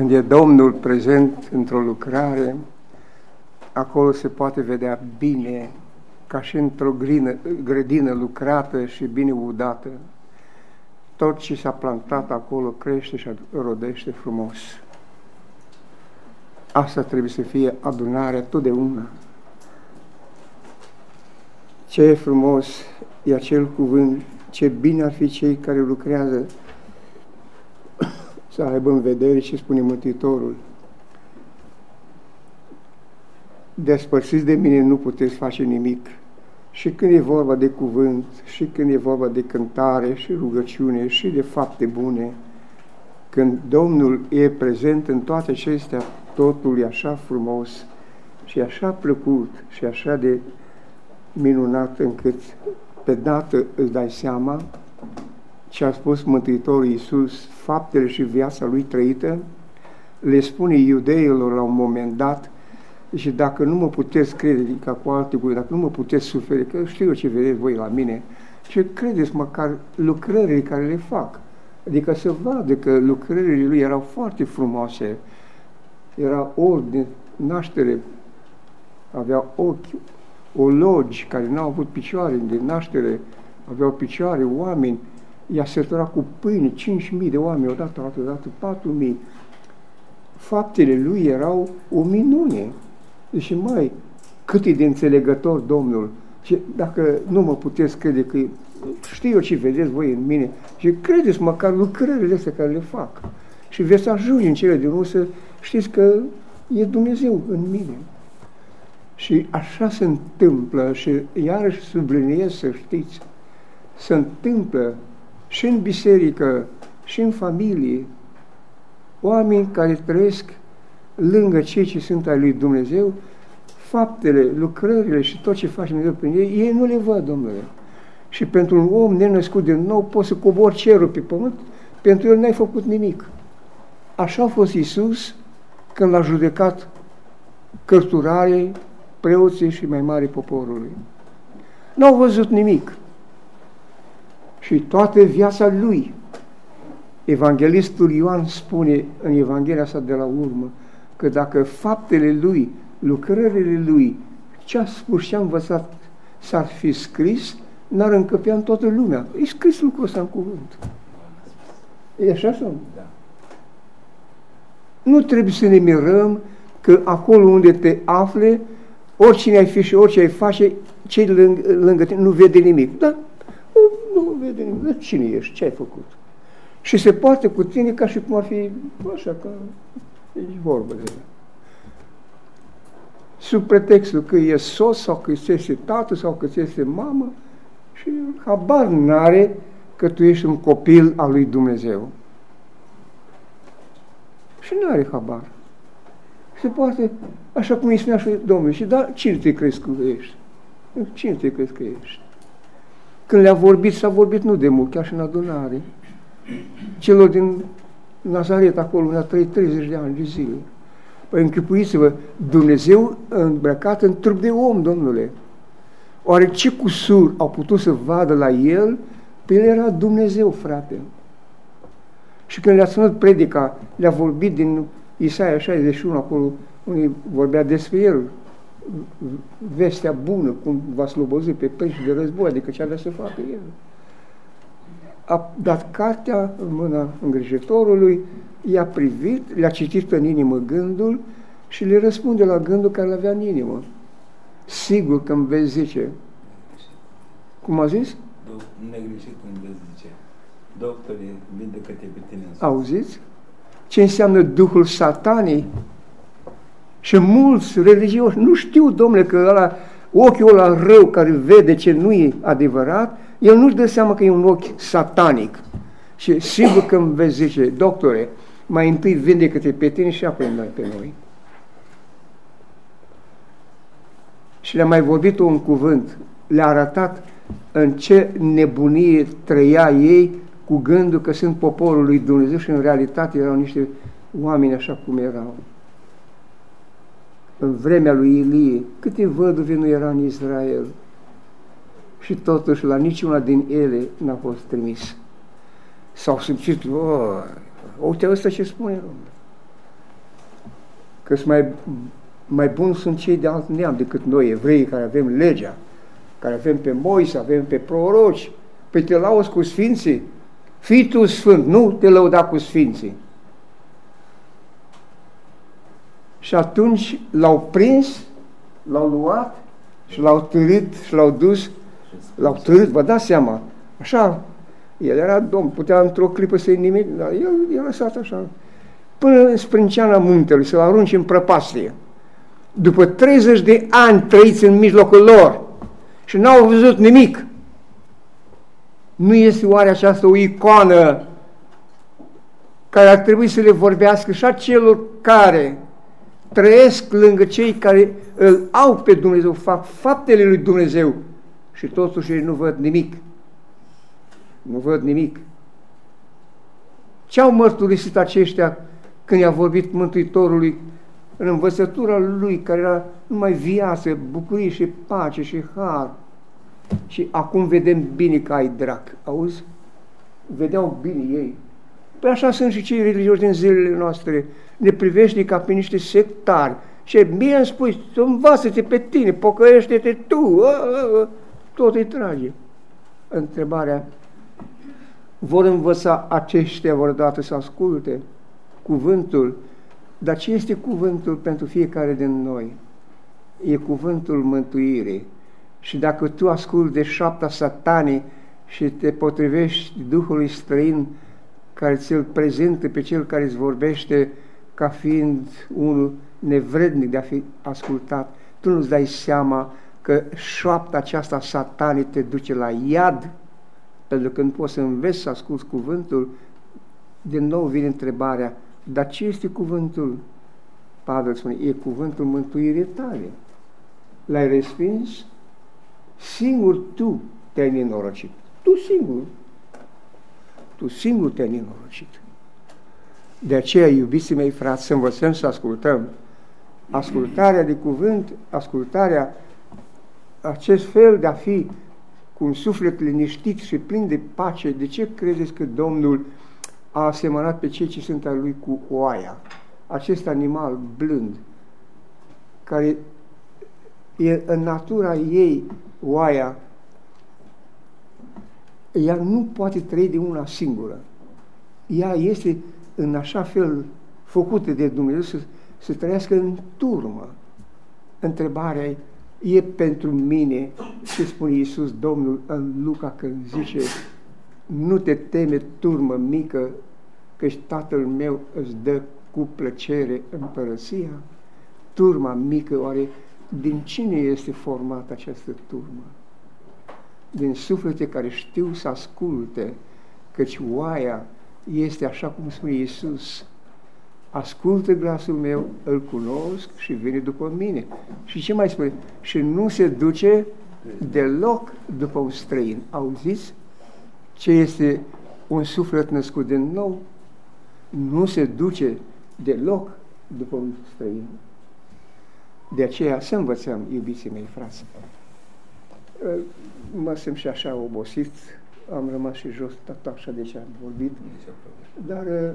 Când e Domnul prezent într-o lucrare, acolo se poate vedea bine, ca și într-o grădină lucrată și bine udată. Tot ce s-a plantat acolo crește și rodește frumos. Asta trebuie să fie adunarea totdeauna. Ce frumos e acel cuvânt, ce bine ar fi cei care lucrează să aibă în vedere ce spune Mântuitorul. Despărțiți de mine nu puteți face nimic. Și când e vorba de cuvânt, și când e vorba de cântare, și rugăciune, și de fapte bune, când Domnul e prezent în toate acestea, totul e așa frumos și așa plăcut și așa de minunat încât pe dată îți dai seama ce a spus Mântuitorul Iisus, faptele și viața lui trăită, le spune iudeilor la un moment dat și dacă nu mă puteți crede, ca cu alte guri, dacă nu mă puteți suferi, că știu eu ce vedeți voi la mine, ce credeți măcar lucrările care le fac. Adică să vadă că lucrările lui erau foarte frumoase, era ordine, naștere, avea ochi, ologi care n-au avut picioare de naștere, aveau picioare, oameni, i-a săturat cu pâine, 5.000 de oameni odată, altă dată 4.000. Faptele lui erau o minune. Deci, mai cât e de înțelegător Domnul. Și dacă nu mă puteți crede că știu eu ce vedeți voi în mine și credeți măcar lucrările astea care le fac. Și veți ajunge în cele din urmă să știți că e Dumnezeu în mine. Și așa se întâmplă și iarăși subliniez să știți, se întâmplă și în biserică, și în familie, oameni care trăiesc lângă cei ce sunt ai lui Dumnezeu, faptele, lucrările și tot ce face Dumnezeu prin ei, ei nu le văd, Domnule. Și pentru un om nenăscut de nou poți să cobori cerul pe pământ, pentru el n-ai făcut nimic. Așa a fost Isus când l-a judecat cărturare, preoții și mai mari poporului. N-au văzut nimic. Și toată viața lui. Evanghelistul Ioan spune în Evanghelia sa de la urmă că dacă faptele lui, lucrările lui, ce a spus și a învățat s-ar fi scris, n-ar încăpea în toată lumea. E scris lucrul ăsta în cuvânt. E așa sau Da. Nu trebuie să ne mirăm că acolo unde te afle, oricine ai fi și orice ai face, cei lângă, lângă tine nu vede nimic. Da? Nu, nu vede nimic. Da, cine ești? Ce ai făcut? Și se poate cu tine ca și cum ar fi așa, ca ești vorbă de el. Sub pretextul că e sos sau că este tată sau că este mamă și habar n-are că tu ești un copil al lui Dumnezeu. Și nu are habar. Se poate, așa cum îi spunea și Domnul, și da, cine te crezi că ești? Cine te crezi că ești? Când le-a vorbit, s-a vorbit nu de mult, chiar și în adunare. Celor din Nazaret acolo, unde a trăit 30 de ani de zile. Păi închipuiți-vă, Dumnezeu îmbrăcat în trup de om, domnule. Oare ce cusur au putut să vadă la el? Pe el era Dumnezeu, frate. Și când le-a sunat predica, le-a vorbit din Isaia 61, acolo unde vorbea despre el, vestea bună, cum va slobozi pe pești de război, adică ce avea să facă el. A dat cartea în mâna îngrijitorului, i-a privit, le-a citit în inimă gândul și le răspunde la gândul care l-avea în inimă. Sigur că îmi vezi zice. Cum a zis? Negreșit îmi vezi zice. Doctorii, vindecă-te pe tine. Auziți? Ce înseamnă Duhul Satanii? Și mulți religioși nu știu, domnule, că ăla, ochiul ăla rău care vede ce nu e adevărat, el nu-și dă seama că e un ochi satanic. Și sigur că îmi vezi zice, doctore, mai întâi vindecă-te pe tine și apoi noi pe noi. Și le-a mai vorbit un cuvânt, le-a arătat în ce nebunie trăia ei cu gândul că sunt poporul lui Dumnezeu și în realitate erau niște oameni așa cum erau. În vremea lui Ilie, câte văduve nu erau în Israel și totuși la niciuna din ele n-a fost trimis. S-au simțit, uite ăsta ce spune, Domnul. că mai, mai buni sunt cei de alt neam decât noi, evrei, care avem legea, care avem pe Moise, avem pe proroci. Păi te lauzi cu sfinții? Fii tu sfânt, nu te lăuda cu sfinții. Și atunci l-au prins, l-au luat și l-au târât și l-au dus, l-au târât, vă dați seama, așa, el era domn, putea într-o clipă să-i nimic, dar el i-a lăsat așa, până în sprânceana muntelui, să-l arunce în prăpastie. După 30 de ani trăiți în mijlocul lor și n-au văzut nimic, nu este oare aceasta o icoană care ar trebui să le vorbească și celor care trăiesc lângă cei care îl au pe Dumnezeu, fac faptele lui Dumnezeu și totuși ei nu văd nimic. Nu văd nimic. Ce au mărturisit aceștia când i-a vorbit Mântuitorului în învățătura lui, care era numai viață, bucurie și pace și har? Și acum vedem bine că ai drac. Auzi? Vedeau bine ei. Păi așa sunt și cei religioși din zilele noastre. Ne privește ca pe niște sectari. Și bine îmi spui, să învață-te pe tine, pocăiește-te tu. A, a, a. Tot îi trage. Întrebarea, vor învăța aceștia vreodată să asculte cuvântul, dar ce este cuvântul pentru fiecare din noi? E cuvântul mântuirii. Și dacă tu asculti de șapta satanii și te potrivești Duhului străin care ți-l prezintă pe cel care îți vorbește ca fiind unul nevrednic de a fi ascultat, tu nu-ți dai seama că șoapta aceasta satanii te duce la iad, pentru că nu poți să înveți să asculți cuvântul, din nou vine întrebarea, dar ce este cuvântul? Pavel spune, e cuvântul mântuirii tale. L-ai respins? Singur tu te-ai nenorocit. Tu singur. Tu singur te-ai nenorocit. De aceea, iubiții mei frați, să învățăm să ascultăm. Ascultarea de cuvânt, ascultarea, acest fel de a fi cu un suflet liniștit și plin de pace, de ce credeți că Domnul a asemănat pe cei ce sunt al lui cu oaia? Acest animal blând, care e în natura ei oaia, ea nu poate trăi de una singură. Ea este în așa fel făcută de Dumnezeu să, să trăiască în turmă. Întrebarea e, e pentru mine ce spune Iisus Domnul în Luca când zice nu te teme turmă mică căci Tatăl meu îți dă cu plăcere împărăția? Turma mică oare din cine este formată această turmă? Din suflete care știu să asculte, căci oaia este așa cum spune Iisus, ascultă glasul meu, îl cunosc și vine după mine. Și ce mai spune? Și nu se duce deloc după un străin. Auziți ce este un suflet născut din nou? Nu se duce deloc după un străin. De aceea să învățăm, iubiții mei frați. Mă simt și așa obosit, am rămas și jos, tot așa de ce am vorbit, dar